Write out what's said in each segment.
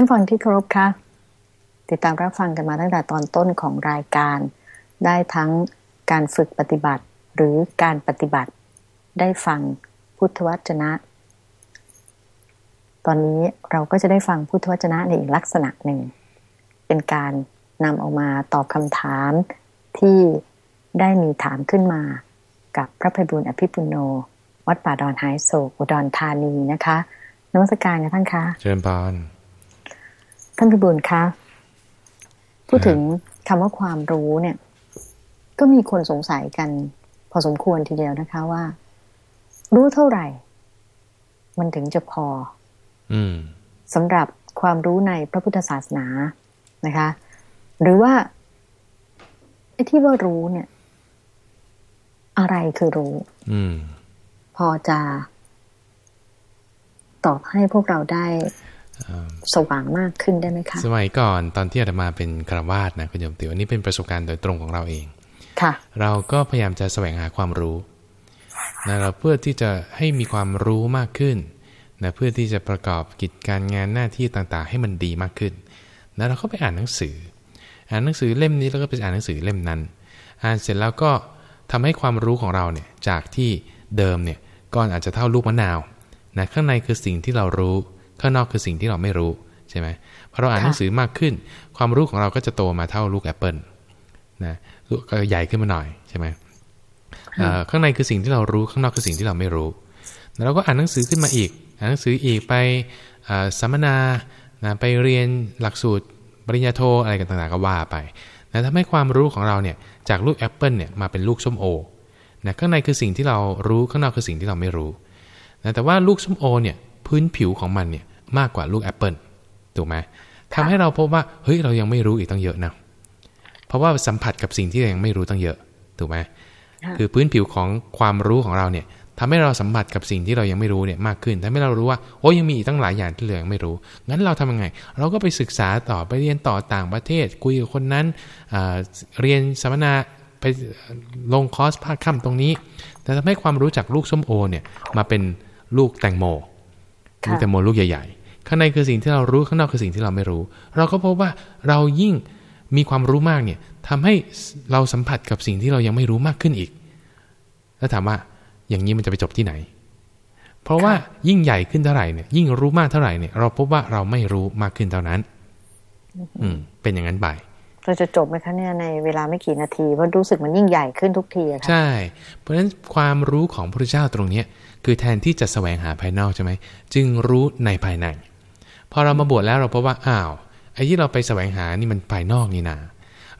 านฟังที่เคารพคะติดตามรับฟังกันมาตั้งแต่ตอนต้นของรายการ ได้ทั้งการฝึกปฏิบัติหรือการปฏิบัติ ได้ฟังพุทธวจนะ ตอนนี้เราก็จะได้ฟังพุทธวจนะในอีกลักษณะหนึ่ง เป็นการนำออกมาตอบคำถามที่ได้มีถามขึ้นมากับพระภัยบุญอภิปุโน วัดป่าดอนไฮโศกอุดรธานีนะคะนมัสการกันท่านคะเชิญปาน ท่านพิบูลคะ พูดถึงคำว่าความรู้เนี่ย ก็มีคนสงสัยกัน พอสมควรทีเดียวนะคะว่า รู้เท่าไหร่ มันถึงจะพออืมสำหรับความรู้ในพระพุทธศาสนานะคะ หรือว่าไอ้ที่ว่ารู้เนี่ย อะไรคือรู้อืมพอจะตอบให้พวกเราได้ สว่างมากขึ้นได้ไหมคะ สมัยก่อนตอนที่อาตมาเป็นครวาสนะคุณโยมติวอันนี้เป็นประสบการณ์โดยตรงของเราเองค่ะ เราก็พยายามจะแสวงหาความรู้นะเราเพื่อที่จะให้มีความรู้มากขึ้นนะเพื่อที่จะประกอบกิจการงานหน้าที่ต่างๆ ให้มันดีมากขึ้นนะเราก็ไปอ่านหนังสือ อ่านหนังสือเล่มนี้แล้วก็ไปอ่านหนังสือเล่มนั้น อ่านเสร็จแล้วก็ทำให้ความรู้ของเราเนี่ยจากที่เดิมเนี่ยก็อาจจะเท่าลูกมะนาวนะข้างในคือสิ่งที่เรารู้ ข้างนอกคือสิ่งที่เราไม่รู้ใช่ไหมพอเราอ่านหนังสือมากขึ้น ความรู้ของเราก็จะโตมาเท่าลูกแอปเปิลนะก็ใหญ่ขึ้นมาหน่อยใช่ไหมข้างในคือสิ่งที่เรารู้ข้างนอกคือสิ่งที่เราไม่รู้แล้วเราก็อ่านหนังสือขึ้นมาอีก อ่านหนังสืออีกไปสัมมนานะไปเรียนหลักสูตรปริญญาโทอะไรกันต่างๆก็ว่าไปนะทำให้ความรู้ของเราเนี่ยจากลูกแอปเปิลเนี่ยมาเป็นลูกส้มโอนะข้างในคือสิ่งที่เรารู้ข้างนอกคือสิ่งที่เราไม่รู้นะแต่ว่าลูกส้มโอเนี่ยพื้นผิวของมันเนี่ย มากกว่าลูกแอปเปิลถูกไหมทำให้เราพบว่าเฮ้ยเรายังไม่รู้อีกตั้งเยอะนะเพราะว่าสัมผัสกับสิ่งที่เรายังไม่รู้ตั้งเยอะถูกไหมคือพื้นผิวของความรู้ของเราเนี่ยทำให้เราสัมผัสกับสิ่งที่เรายังไม่รู้เนี่ยมากขึ้นทำให้เรารู้ว่าโอ้ยังมีอีกตั้งหลายอย่างที่เรายังไม่รู้ งั้นเราทำยังไง เราก็ไปศึกษาต่อไปเรียนต่อต่างประเทศ คุยกับคนนั้นเรียนสัมมนาไปลงคอร์สภาคค่ำตรงนี้ แต่ทำให้ความรู้จักลูกส้มโอเนี่ยมาเป็นลูกแตงโมลูกแตงโมลูกใหญ่ๆ ข้างในคือสิ่งที่เรารู้ข้างนอกคือสิ่งที่เราไม่รู้ เราก็พบว่าเรายิ่งมีความรู้มากเนี่ยทำให้เราสัมผัสกับสิ่งที่เรายังไม่รู้มากขึ้นอีก แล้วถามว่าอย่างนี้มันจะไปจบที่ไหน เพราะว่ายิ่งใหญ่ขึ้นเท่าไหร่เนี่ยยิ่งรู้มากเท่าไหร่เนี่ยเราพบว่าเราไม่รู้มากขึ้นเท่านั้น อืม เป็นอย่างนั้นไปเราจะจบไหมคะเนี่ยในเวลาไม่กี่นาทีเพราะรู้สึกมันยิ่งใหญ่ขึ้นทุกทีอะใช่ เพราะฉะนั้นความรู้ของพระเจ้าตรงเนี้ยคือแทนที่จะแสวงหาภายนอกใช่ไหมจึงรู้ในภายใน พอเรามาบวชแล้วเราพบว่าอ้าวไอ้ที่เราไปแสวงหานี่มันภายนอกนี่นา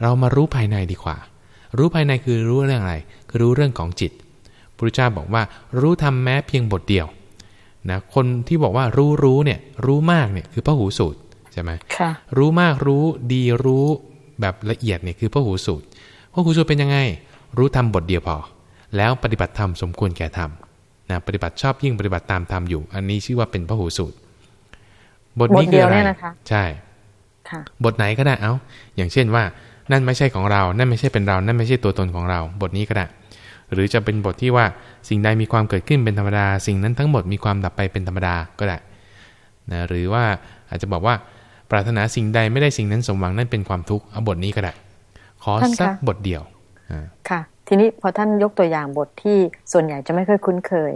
เรามารู้ภายในดีกว่า รู้ภายในคือรู้เรื่องอะไร คือรู้เรื่องของจิตพระเจ้าบอกว่ารู้ทำแม้เพียงบทเดียวนะคนที่บอกว่ารู้รู้เนี่ยรู้มากเนี่ยคือพระหูสูตรใช่ไหมรู้มากรู้ดีรู้แบบละเอียดเนี่ยคือพระหูสูตรพระหูสูตรเป็นยังไง รู้ทำบทเดียวพอ แล้วปฏิบัติธรรมสมควรแก่ธรรมนะปฏิบัติชอบยิ่งปฏิบัติตามธรรมอยู่ อันนี้ชื่อว่าเป็นพระหูสูตร บทนี้คืออะไรใช่บทไหนก็ได้เอาอย่างเช่นว่า นั่นไม่ใช่ของเรา นั่นไม่ใช่เป็นเรา นั่นไม่ใช่ตัวตนของเรา บทนี้ก็ได้ หรือจะเป็นบทที่ว่าสิ่งใดมีความเกิดขึ้นเป็นธรรมดา สิ่งนั้นทั้งหมดมีความดับไปเป็นธรรมดาก็ได้นะหรือว่าอาจจะบอกว่า ปรารถนาสิ่งใดไม่ได้สิ่งนั้นสมหวังนั่นเป็นความทุกข์เอาบทนี้ก็ได้ขอสักบทเดียวค่ะ ทีนี้พอท่านยกตัวอย่างบทที่ส่วนใหญ่จะไม่ค่อยคุ้นเคย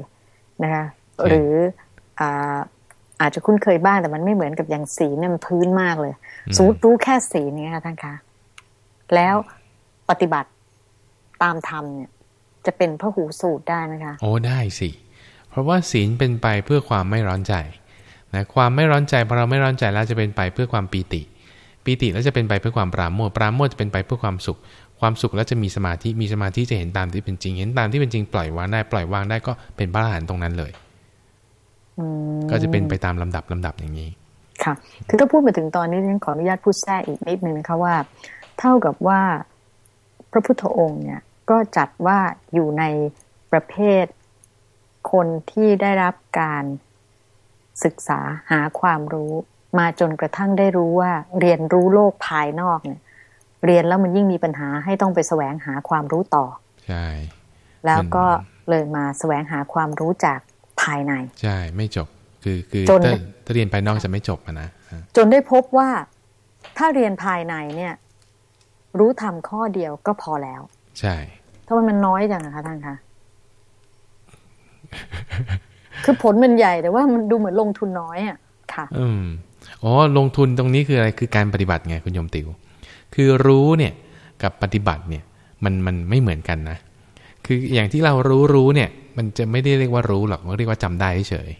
นะคะ หรือ อาอาจจะคุ้นเคยบ้างแต่มันไม่เหมือนกับอย่างสีเนี่ยมันพื้นมากเลย สมมติรู้แค่สีนี้ค่ะท่านคะแล้วปฏิบัติตามธรรมเนี่ย จะเป็นพระหูสูตรได้ไหมคะ โอ้ได้สิเพราะว่าศีลเป็นไปเพื่อความไม่ร้อนใจนะความไม่ร้อนใจพอเราไม่ร้อนใจแล้วจะเป็นไปเพื่อความปีติ ปีติแล้วจะเป็นไปเพื่อความปราโมทปราโมทจะเป็นไปเพื่อความสุข ความสุขแล้วจะมีสมาธิมีสมาธิจะเห็นตามที่เป็นจริง เห็นตามที่เป็นจริงปล่อยวางได้ปล่อยวางได้ก็เป็นพระอรหันต์ตรงนั้นเลย ก็จะเป็นไปตามลำดับลำดับอย่างนี้ ค่ะ คือถ้าพูดมาถึงตอนนี้ฉันขออนุญาตพูดแทรกอีกนิดนึงนะคะว่า เท่ากับว่าพระพุทธองค์เนี่ยก็จัดว่าอยู่ในประเภทคนที่ได้รับการศึกษาหาความรู้ มาจนกระทั่งได้รู้ว่า เรียนรู้โลกภายนอกเนี่ย เรียนแล้วมันยิ่งมีปัญหาให้ต้องไปแสวงหาความรู้ต่อ ใช่ แล้วก็เลยมาแสวงหาความรู้จาก ภายใน ใช่ ไม่จบ คือคือจนถ้าถ้าเรียนภายนอกจะไม่จบอะนะอ่าจนได้พบว่าถ้าเรียนภายในเนี่ย รู้ทำข้อเดียวก็พอแล้ว ใช่ทำไมมันน้อยจังอะคะท่านคะคือผลมันใหญ่แต่ว่ามันดูเหมือนลงทุนน้อยอะค่ะ อืมอ๋อลงทุนตรงนี้คืออะไรคือการปฏิบัติไงคุณโยมติว คือรู้เนี่ยกับปฏิบัติเนี่ย มันมันไม่เหมือนกันนะคืออย่างที่เรารู้รู้เนี่ย มันจะไม่ได้เรียกว่ารู้หรอกมันเรียกว่าจำได้เฉย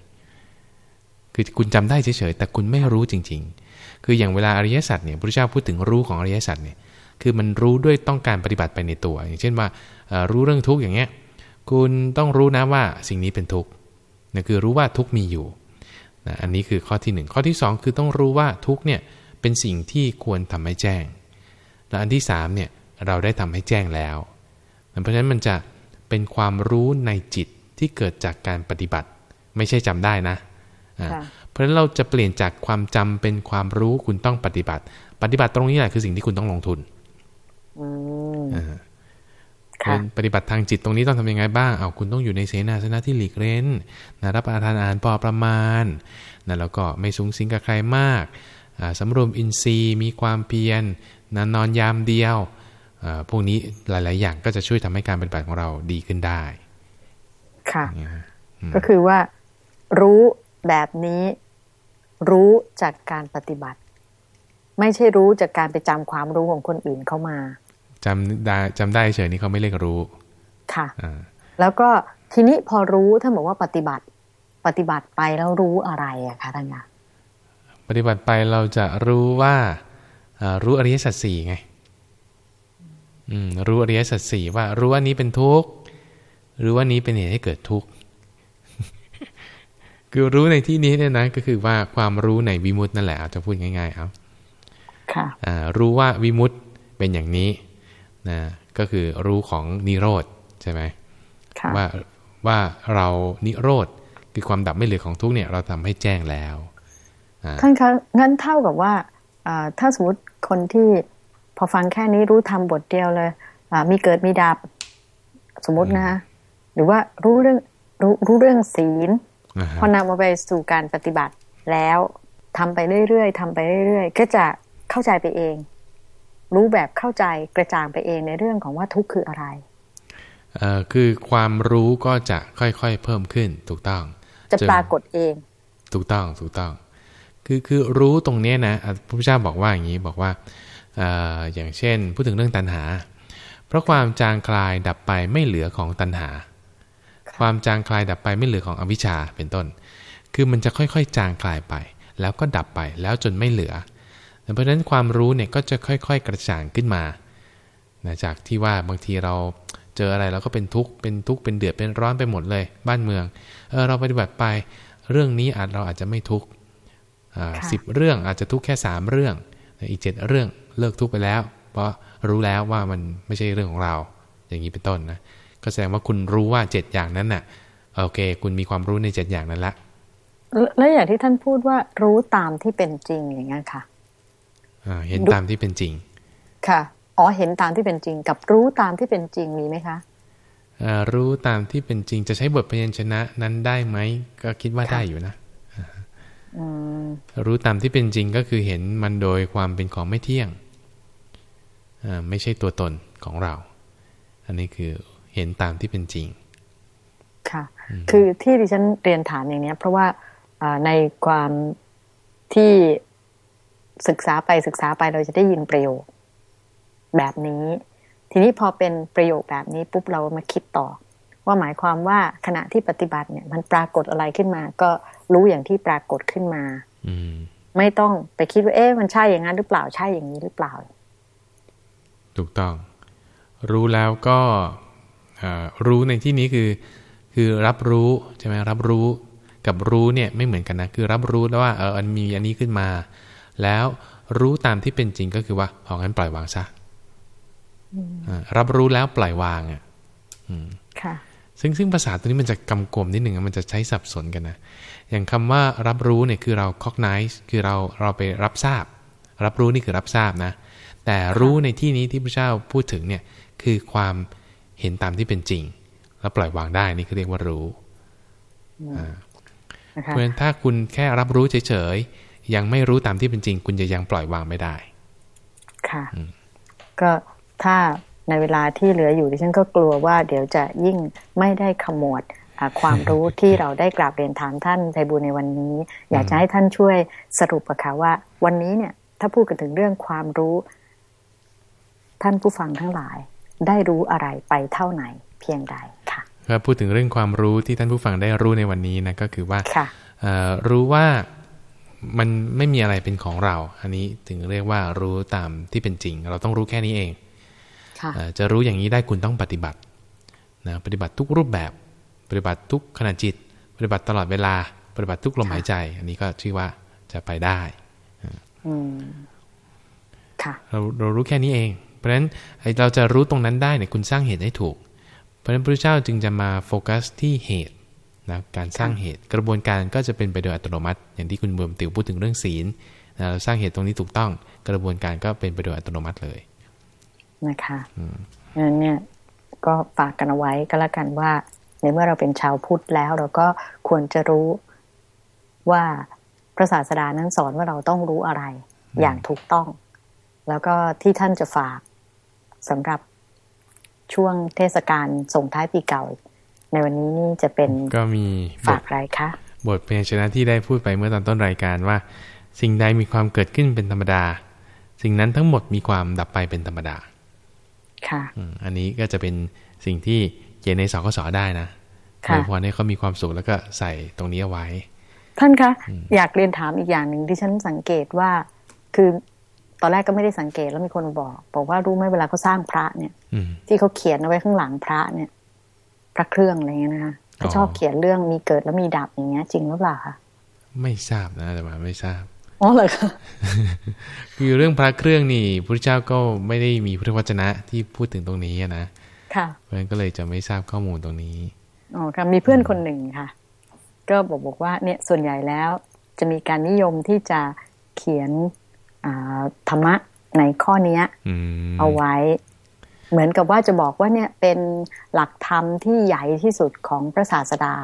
ๆคือคุณจำได้เฉยๆแต่คุณไม่รู้จริง ๆ คืออย่างเวลาอริยสัจเนี่ยพระเจ้าพูดถึงรู้ของอริยสัจเนี่ยคือมันรู้ด้วยต้องการปฏิบัติไปในตัว อย่างเช่นว่ารู้เรื่องทุกข์อย่างเงี้ยคุณต้องรู้นะว่าสิ่งนี้เป็นทุกข์นั่คือรู้ว่าทุกข์มีอยู่นะอันนี้คือข้อที่หนึ่งข้อที่สองคือต้องรู้ว่าทุกข์เนี่ยเป็นสิ่งที่ควรทำให้แจ้ง และอันที่สามเนี่ยเราได้ทำให้แจ้งแล้ว เพราะฉะนั้นมันจะ เป็นความรู้ในจิตที่เกิดจากการปฏิบัติ ไม่ใช่จำได้นะอ่าค่ะเพราะฉะนั้นเราจะเปลี่ยนจากความจำเป็นความรู้คุณต้องปฏิบัติ ปฏิบัติตรงนี้แหละคือสิ่งที่คุณต้องลงทุนอืมอ่าค่ะเป็นปฏิบัติทางจิตตรงนี้ต้องทำยังไงบ้าง เอาคุณต้องอยู่ในเสนาสนะที่หลีกเล้นนะรับประทานอาหารพอประมาณนะแล้วก็ไม่สูงสิงกับใครมากอ่าสำรวมอินทรีย์มีความเพียรนะนอนยามเดียวอ่า พวกนี้หลาย ๆ อย่างก็จะช่วยทำให้การปฏิบัติของเราดีขึ้นได้ ค่ะเนี่ยฮะอืมก็คือว่ารู้แบบนี้รู้จากการปฏิบัติ ไม่ใช่รู้จากการไปจำความรู้ของคนอื่นเข้ามาจำได้จำได้เฉยนี่เขาไม่เรียกรู้ ค่ะอ่าแล้วก็ทีนี้พอรู้ท่านบอกว่าปฏิบัติ ปฏิบัติไปแล้วรู้อะไรอะคะท่านคะปฏิบัติไปเราจะรู้ว่าอ่ารู้อริยสัจสี่ไง อืมรู้อริยสัจสี่ว่า รู้ว่านี้เป็นทุกข์รู้ว่านี้เป็นเหตุให้เกิดทุกข์คือรู้ในที่นี้เนี่ยนะก็คือว่าความรู้ในวิมุตตินั่นแหละเอาจะพูดง่ายๆเอาค่ะอ่ารู้ว่าวิมุตติเป็นอย่างนี้นะก็คือรู้ของนิโรธใช่ไหมค่ะว่าว่าเรานิโรธคือความดับไม่เหลือของทุกข์เนี่ย เราทำให้แจ้งแล้วท่านคะงั้นเท่ากับว่าอ่าถ้าสมมติคนที่ พอฟังแค่นี้รู้ทำบทเดียวเลยอ่ามีเกิดมีดับสมมตินะฮะหรือว่ารู้เรื่องรู้รู้เรื่องศีลอ่าฮะพอนำมาไปสู่การปฏิบัติแล้วทำไปเรื่อยๆทำไปเรื่อยๆ ก็จะเข้าใจไปเอง รู้แบบเข้าใจกระจ่างไปเองในเรื่องของว่าทุกข์คืออะไรเอ่อคือความรู้ก็จะค่อยๆเพิ่มขึ้นถูกต้อง จะจนปรากฏเอง ถูกต้องถูกต้อง คือคือรู้ตรงเนี้ยนะอะพระพุทธเจ้าบอกว่าอย่างนี้บอกว่าเอ่ออย่างเช่น พูดถึงเรื่องตัณหา เพราะความจางคลายดับไปไม่เหลือของตัณหา ความจางคลายดับไปไม่เหลือของอวิชชาเป็นต้น คือมันจะค่อยๆ จางคลายไป แล้วก็ดับไปแล้วจนไม่เหลือ เพราะฉะนั้นความรู้เนี่ยก็จะค่อย ๆ กระจ่างขึ้นมานะจากที่ว่าบางทีเราเจออะไรเราก็เป็นทุกข์เป็นทุกข์เป็นเดือดเป็นร้อนไปหมดเลย บ้านเมืองเออเราปฏิบัติไปเรื่องนี้อาจเราอาจจะไม่ทุกข์อ่าค่ะสิบเรื่องอาจจะทุกข์แค่สามเรื่อง อีกเจ็ดเรื่องเลิกทุกข์ไปแล้ว เพราะรู้แล้วว่ามันไม่ใช่เรื่องของเรา อย่างนี้เป็นต้นนะก็แสดงว่าคุณรู้ว่าเจ็ดอย่างนั้นน่ะโอเค คุณมีความรู้ในเจ็ดอย่างนั้นละแล้วแล้วอย่างที่ท่านพูดว่ารู้ตามที่เป็นจริงอย่างนั้นค่ะอ่าเห็นตามที่เป็นจริง ค่ะ อ๋อ เห็นตามที่เป็นจริง กับรู้ตามที่เป็นจริงมีไหมคะอ่ารู้ตามที่เป็นจริงจะใช้บทพยัญชนะนั้นได้ไหมก็คิดว่าค่ะได้อยู่นะอืม รู้ตามที่เป็นจริงก็คือเห็นมันโดยความเป็นของไม่เที่ยงอ่าไม่ใช่ตัวตนของเรา อันนี้คือเห็นตามที่เป็นจริง ค่ะ คือที่ดิฉันเรียนถามอย่างเนี้ยเพราะว่าอ่าในความที่ศึกษาไปศึกษาไปเราจะได้ยินประโยคแบบนี้ ทีนี้พอเป็นประโยคแบบนี้ปุ๊บเรามาคิดต่อ ว่าหมายความว่าขณะที่ปฏิบัติเนี่ย มันปรากฏอะไรขึ้นมา ก็รู้อย่างที่ปรากฏขึ้นมา อืมไม่ต้องไปคิดว่าเอ๊ะมันใช่อย่างนั้นหรือเปล่าใช่อย่างนี้หรือเปล่า ถูกต้อง รู้แล้วก็อ่ารู้ในที่นี้คือ คือรับรู้ใช่ไหมรับรู้กับรู้เนี่ยไม่เหมือนกันนะคือรับรู้แล้วว่าเออมันมีอันนี้ขึ้นมา แล้วรู้ตามที่เป็นจริงก็คือว่าเอางั้นปล่อยวางซะอ่ารับรู้แล้วปล่อยวางอะค่ะ ซึ่งซึ่งภาษาตัวนี้มันจะกำกวมนิดหนึ่งอะมันจะใช้สับสนกันนะ อย่างคำว่ารับรู้เนี่ยคือเรา cognize คือเราเราไปรับทราบ รับรู้นี่คือรับทราบนะ แต่รู้ในที่นี้ที่พระเจ้าพูดถึงเนี่ยคือความเห็นตามที่เป็นจริง แล้วปล่อยวางได้นี่คือเรียกว่ารู้อ่านะคะเพราะฉะนั้นถ้าคุณแค่รับรู้เฉยๆยังไม่รู้ตามที่เป็นจริง คุณจะยังปล่อยวางไม่ได้ ค่ะอืมก็ถ้า ในเวลาที่เหลืออยู่ดิฉันก็กลัวว่าเดี๋ยวจะยิ่งไม่ได้ขมวดอ่าความรู้ที่เราได้กราบเรียนถามท่านไทบูลย์ในวันนี้ อยากจะให้ท่านช่วยสรุปอะค่ะว่า วันนี้เนี่ย ถ้าพูดกันถึงเรื่องความรู้ ท่านผู้ฟังทั้งหลาย ได้รู้อะไรไปเท่าไหนเพียงใดค่ะก็พูดถึงเรื่องความรู้ที่ท่านผู้ฟังได้รู้ในวันนี้นะก็คือว่าค่ะเอ่อรู้ว่ามันไม่มีอะไรเป็นของเรา อันนี้ถึงเรียกว่ารู้ตามที่เป็นจริง เราต้องรู้แค่นี้เองค่ะเอ่อ จะรู้อย่างนี้ได้คุณต้องปฏิบัตินะปฏิบัติทุกรูปแบบ ปฏิบัติทุกขณะจิต ปฏิบัติตลอดเวลา ปฏิบัติทุกลมหายใจ อันนี้ก็ชื่อว่าจะไปได้อืมค่ะเราเรารู้แค่นี้เอง เพราะฉะนั้นไอ้เราจะรู้ตรงนั้นได้เนี่ยคุณสร้างเหตุให้ถูก เพราะฉะนั้นพระเจ้าจึงจะมาโฟกัสที่เหตุนะการสร้างเหตุกระบวนการก็จะเป็นไปโดยอัตโนมัติ อย่างที่คุณเบือมติวพูดถึงเรื่องศีลนะเราสร้างเหตุตรงนี้ถูกต้อง กระบวนการก็เป็นไปโดยอัตโนมัติเลย นะคะงั้นเนี่ยก็ฝากกันเอาไว้ก็แล้วกันว่า ในเมื่อเราเป็นชาวพุทธแล้ว เราก็ควรจะรู้ว่าพระศาสดานั้นสอนว่าเราต้องรู้อะไร อย่างถูกต้อง แล้วก็ที่ท่านจะฝากสำหรับช่วงเทศกาลส่งท้ายปีเก่า ในวันนี้นี่จะเป็นก็มีบฝากทอะไรคะบทเพลงชนะที่ได้พูดไปเมื่อตอนต้นรายการว่า สิ่งใดมีความเกิดขึ้นเป็นธรรมดา สิ่งนั้นทั้งหมดมีความดับไปเป็นธรรมดา ค่ะอืมอันนี้ก็จะเป็นสิ่งที่เขียนในสกสได้นะค่ะอวยพรให้เขามีความสุขแล้วก็ใส่ตรงนี้เอาไว้ ท่านคะอยากเรียนถามอีกอย่างหนึ่งที่ฉันสังเกตว่า คือตอนแรกก็ไม่ได้สังเกตแล้วมีคนบอก บอกว่ารู้ไหมเวลาเขาสร้างพระเนี่ยอืมที่เขาเขียนเอาไว้ข้างหลังพระเนี่ย พระเครื่องอะไรเงี้ยนะคะเขาอ๋อชอบเขียนเรื่องมีเกิดแล้วมีดับอย่างเงี้ย จริงหรือเปล่าคะไม่ทราบนะแต่มาไม่ทราบ อ๋อเหรอคะคือเรื่องพระเครื่องนี่พระเจ้าก็ไม่ได้มีพุทธวจนะที่พูดถึงตรงนี้อะนะค่ะเพราะฉะนั้นก็เลยจะไม่ทราบข้อมูลตรงนี้อ๋อค่ะมีเพื่อนคนหนึ่งค่ะ ก็บอกบอกว่าเนี่ยส่วนใหญ่แล้วจะมีการนิยมที่จะเขียนอ่าธรรมะในข้อเนี้ยอืมเอาไว้ เหมือนกับว่าจะบอกว่าเนี่ยเป็นหลักธรรมที่ใหญ่ที่สุดของพระศาสดา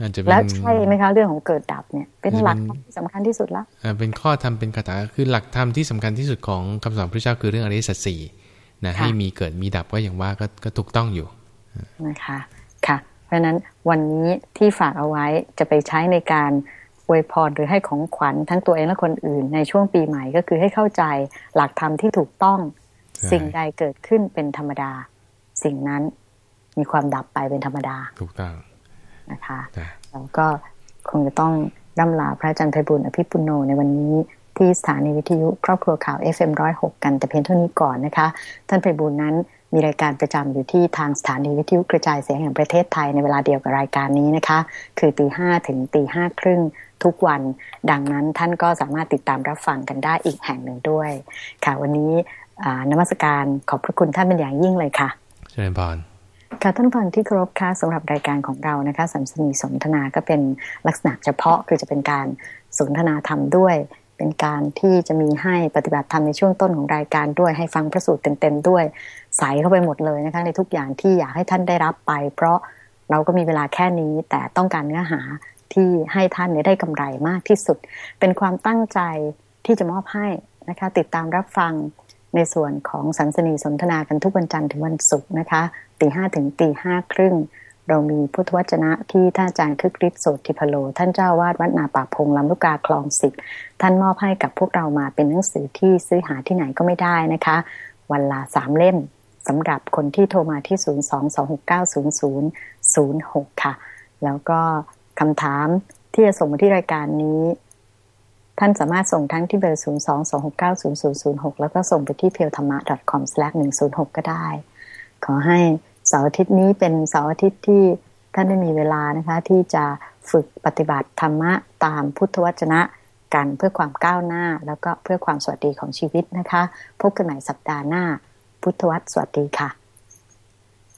อืมอืมอืมอาจจะเป็นแล้วใช่ไหมคะเรื่องของเกิดดับเนี่ย เป็นจะเป็นหลักธรรมที่สำคัญที่สุดละอ่าเป็นข้อธรรมเป็นคาถาคือหลักธรรมที่สำคัญที่สุดของคำสอนพระเจ้าคือเรื่องอริยสัจสี่นะให้มีเกิดมีดับก็อย่างว่าก็ก็ถูกต้องอยู่นะคะค่ะ เพราะฉะนั้นวันนี้ที่ฝากเอาไว้จะไปใช้ในการอวยพรหรือให้ของขวัญทั้งตัวเองและคนอื่น ในช่วงปีใหม่ก็คือให้เข้าใจหลักธรรมที่ถูกต้องใช่สิ่งใดเกิดขึ้นเป็นธรรมดา สิ่งนั้นมีความดับไปเป็นธรรมดา ถูกต้อง นะคะนะแล้วก็คงจะต้องร่ำลาพระอาจารย์ไพบุญอภิปุโนในวันนี้ที่สถานีวิทยุครอบครัวข่าว FM106 กันแต่เพียงเท่านี้ก่อนนะคะ ท่านไพบุญนั้นมีรายการประจำอยู่ที่ทางสถานีวิทยุกระจายเสียงแห่งประเทศไทยในเวลาเดียวกับรายการนี้นะคะ คือตีห้ถึงตีห้าครึ่งทุกวัน ดังนั้นท่านก็สามารถติดตามรับฟังกันได้อีกแห่งหนึ่งด้วย ค่ะวันนี้อ่านมัสการขอบพระคุณท่านเป็นอย่างยิ่งเลยค่ะเจริญพร ค่ะท่านฟังที่เคารพค่ะสำหรับรายการของเรานะคะสัมสนีสนทนาก็เป็นลักษณะเฉพาะคือจะเป็นการสนทนาธรรมด้วย เป็นการที่จะมีให้ปฏิบัติธรรมในช่วงต้นของรายการด้วยให้ฟังพระสูตรเต็มๆด้วยใส่เข้าไปหมดเลยนะคะในทุกอย่างที่อยากให้ท่านได้รับไป เพราะเราก็มีเวลาแค่นี้แต่ต้องการเนื้อหาที่ให้ท่านได้กำไรมากที่สุด เป็นความตั้งใจที่จะมอบให้นะคะติดตามรับฟัง ในส่วนของสันสนีสนทนากันทุกวันจันทร์ถึงวันศุกร์นะคะตีห้าถึงตีห้าครึ่งเรามีพุทธวจนะที่ท่านอาจารย์คึกฤทธิ์โสติพโล ท่านเจ้าวาดวัดนาป่าพงลำลูกกาคลองสิบท่านมอบให้กับพวกเรามาเป็นหนังสือที่ซื้อหาที่ไหนก็ไม่ได้นะคะ วันละสามเล่มสำหรับคนที่โทรมาที่ 022690006 ค่ะ แล้วก็คำถามที่จะส่งมาที่รายการนี้ ท่านสามารถส่งทั้งที่เบอร์ 022690006 แล้วก็ส่งไปที่ p e l t h a m m a c o m 106ก็ได้ ขอให้เสาร์อาทิตย์นี้เป็นเสาร์อาทิตย์ที่ท่านได้มีเวลานะคะ ที่จะฝึกปฏิบัติธรรมะตามพุทธวจนะกันเพื่อความก้าวหน้า แล้วก็เพื่อความสวัสดีของชีวิตนะคะ พบกันใหม่สัปดาห์หน้า พุทธวัตรสวัสดีค่ะ